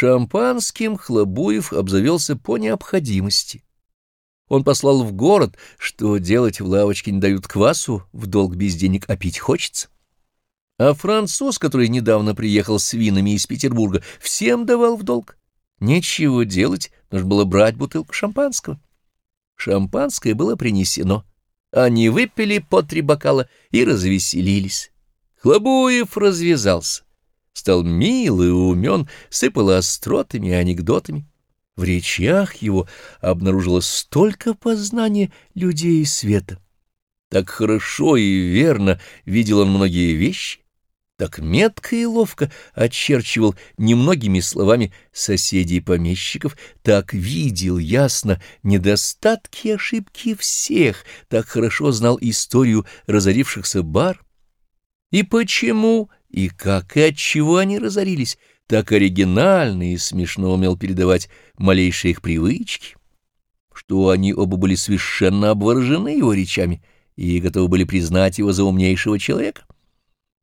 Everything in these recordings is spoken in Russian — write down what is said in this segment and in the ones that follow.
Шампанским Хлобуев обзавелся по необходимости. Он послал в город, что делать в лавочке не дают квасу, в долг без денег, а пить хочется. А француз, который недавно приехал с винами из Петербурга, всем давал в долг. Нечего делать, нужно было брать бутылку шампанского. Шампанское было принесено. Они выпили по три бокала и развеселились. Хлобуев развязался. Стал милый и умен, сыпал остротами и анекдотами. В речах его обнаружилось столько познания людей и света. Так хорошо и верно видел он многие вещи, так метко и ловко очерчивал немногими словами соседей помещиков, так видел ясно недостатки и ошибки всех, так хорошо знал историю разорившихся бар. И почему, и как, и от чего они разорились, так оригинально и смешно умел передавать малейшие их привычки, что они оба были совершенно обворожены его речами и готовы были признать его за умнейшего человека.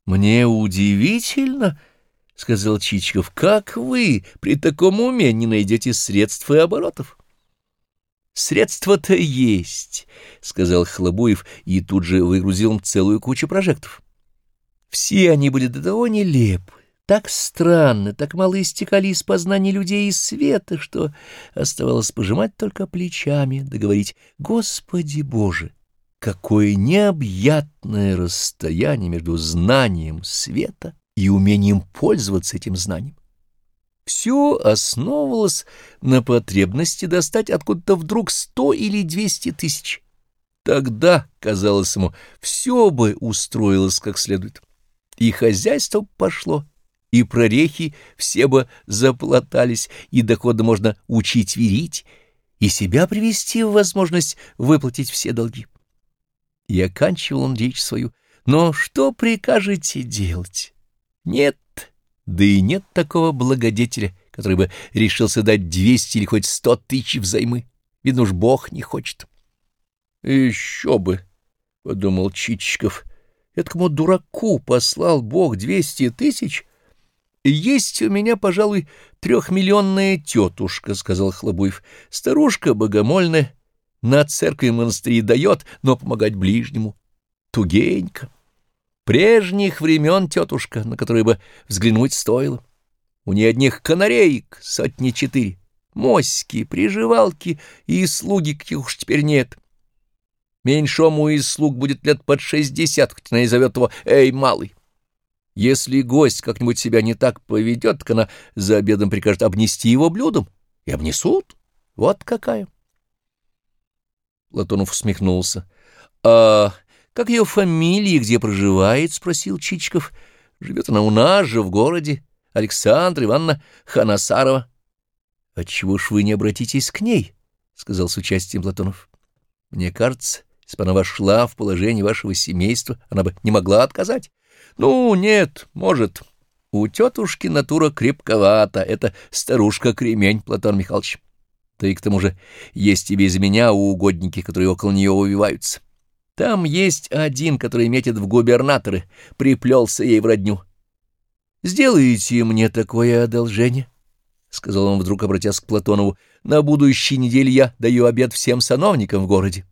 «Мне удивительно», — сказал Чичиков, — «как вы при таком уме не найдете средств и оборотов?» «Средства-то есть», — сказал Хлобуев и тут же выгрузил целую кучу прожектов. «Все они были до того нелепы, так странно, так мало истекали из познания людей и света, что оставалось пожимать только плечами, да говорить «Господи Боже!» Какое необъятное расстояние между знанием света и умением пользоваться этим знанием. Все основывалось на потребности достать откуда-то вдруг сто или двести тысяч. Тогда, казалось ему, все бы устроилось как следует. И хозяйство пошло, и прорехи все бы заплатались, и доходы можно учить верить, и себя привести в возможность выплатить все долги. И оканчивал он речь свою. Но что прикажете делать? Нет, да и нет такого благодетеля, который бы решился дать двести или хоть сто тысяч взаймы. Видно уж Бог не хочет. — Еще бы, — подумал Чичиков, — этому дураку послал Бог двести тысяч — «Есть у меня, пожалуй, трехмиллионная тетушка», — сказал Хлобуев. «Старушка богомольная, на церкви монастыри дает, но помогать ближнему. Тугенько. Прежних времен тетушка, на которую бы взглянуть стоило. У нее одних канареек сотни четыре, моськи, приживалки и слуги, каких уж теперь нет». Меньшому из слуг будет лет под шестьдесят, хоть она и зовет его «Эй, малый». Если гость как-нибудь себя не так поведет, так она за обедом прикажет обнести его блюдом. И обнесут. Вот какая. Платонов усмехнулся. — А как ее фамилия, где проживает? — спросил Чичиков. — Живет она у нас же, в городе. Александра Ивановна Ханасарова. — Отчего ж вы не обратитесь к ней? — сказал с участием Платонов. — Мне кажется, если бы она вошла в положение вашего семейства, она бы не могла отказать. Ну, нет, может. У тетушки натура крепковата, это старушка-кремень, Платон Михайлович. Да и к тому же есть и без меня угодники, которые около нее увиваются. Там есть один, который метит в губернаторы, приплелся ей в родню. «Сделайте мне такое одолжение», — сказал он вдруг, обратясь к Платонову. «На будущей неделе я даю обед всем сановникам в городе».